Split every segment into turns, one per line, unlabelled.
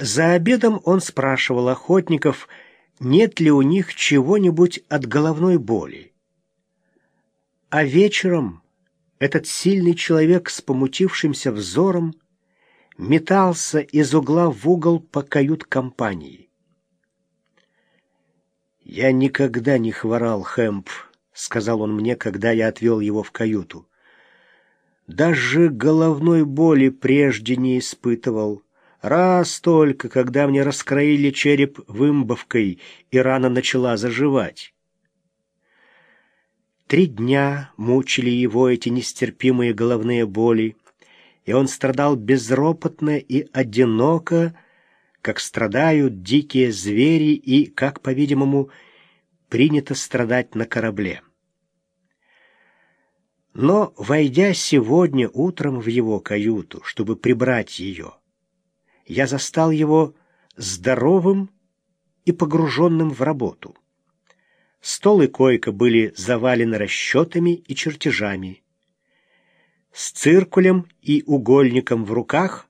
За обедом он спрашивал охотников, нет ли у них чего-нибудь от головной боли. А вечером этот сильный человек с помутившимся взором метался из угла в угол по кают-компании. «Я никогда не хворал, Хэмп», — сказал он мне, когда я отвел его в каюту. «Даже головной боли прежде не испытывал». Раз только, когда мне раскроили череп вымбовкой, и рана начала заживать. Три дня мучили его эти нестерпимые головные боли, и он страдал безропотно и одиноко, как страдают дикие звери и, как, по-видимому, принято страдать на корабле. Но, войдя сегодня утром в его каюту, чтобы прибрать ее, я застал его здоровым и погруженным в работу. Стол и койка были завалены расчетами и чертежами. С циркулем и угольником в руках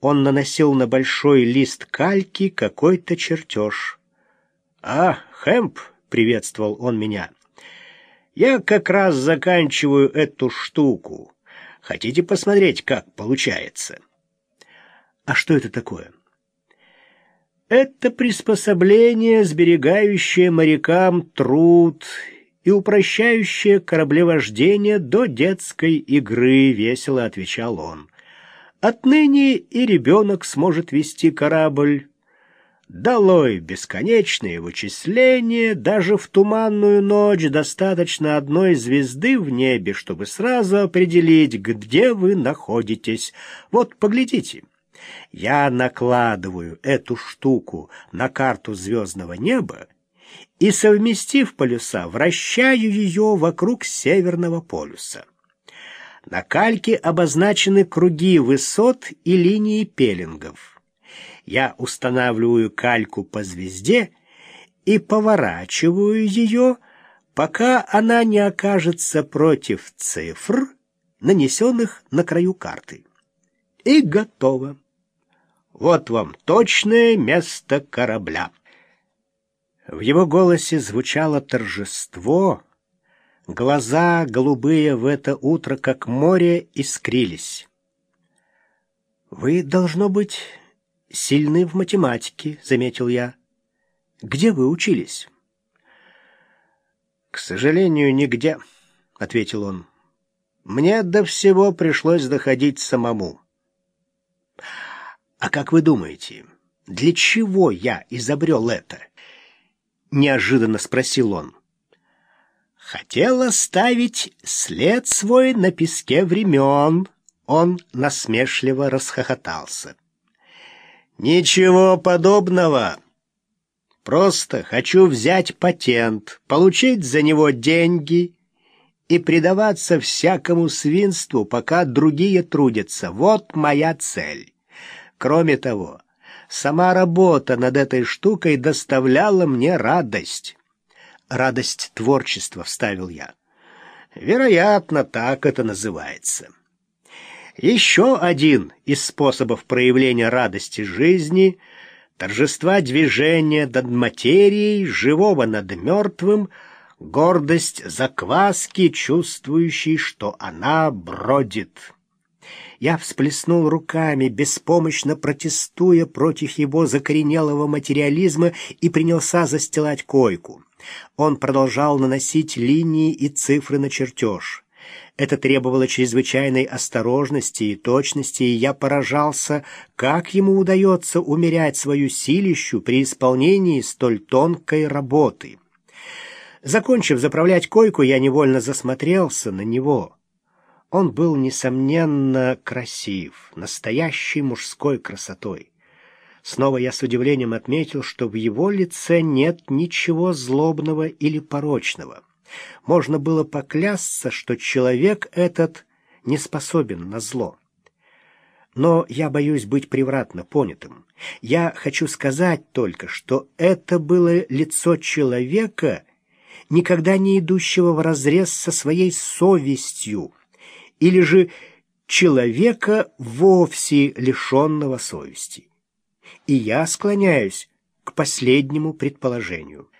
он наносил на большой лист кальки какой-то чертеж. «А, Хэмп!» — приветствовал он меня. «Я как раз заканчиваю эту штуку. Хотите посмотреть, как получается?» А что это такое? Это приспособление, сберегающее морякам труд и упрощающее кораблевождение до детской игры, весело отвечал он. Отныне и ребенок сможет вести корабль. Долой бесконечные вычисления, даже в туманную ночь достаточно одной звезды в небе, чтобы сразу определить, где вы находитесь. Вот, поглядите. Я накладываю эту штуку на карту звездного неба и, совместив полюса, вращаю ее вокруг Северного полюса. На кальке обозначены круги высот и линии пеленгов. Я устанавливаю кальку по звезде и поворачиваю ее, пока она не окажется против цифр, нанесенных на краю карты. И готово. Вот вам точное место корабля. В его голосе звучало торжество. Глаза голубые в это утро, как море, искрились. «Вы, должно быть, сильны в математике», — заметил я. «Где вы учились?» «К сожалению, нигде», — ответил он. «Мне до всего пришлось доходить самому». А как вы думаете, для чего я изобрел это? Неожиданно спросил он. Хотел оставить след свой на песке времен. Он насмешливо расхохотался. Ничего подобного. Просто хочу взять патент, получить за него деньги и предаваться всякому свинству, пока другие трудятся. Вот моя цель. Кроме того, сама работа над этой штукой доставляла мне радость. Радость творчества, вставил я. Вероятно, так это называется. Еще один из способов проявления радости жизни — торжества движения над материей, живого над мертвым, гордость закваски, чувствующей, что она бродит. Я всплеснул руками, беспомощно протестуя против его закоренелого материализма и принялся застилать койку. Он продолжал наносить линии и цифры на чертеж. Это требовало чрезвычайной осторожности и точности, и я поражался, как ему удается умерять свою силищу при исполнении столь тонкой работы. Закончив заправлять койку, я невольно засмотрелся на него — он был, несомненно, красив, настоящей мужской красотой. Снова я с удивлением отметил, что в его лице нет ничего злобного или порочного. Можно было поклясться, что человек этот не способен на зло. Но я боюсь быть превратно понятым. Я хочу сказать только, что это было лицо человека, никогда не идущего вразрез со своей совестью, или же человека вовсе лишенного совести. и я склоняюсь к последнему предположению.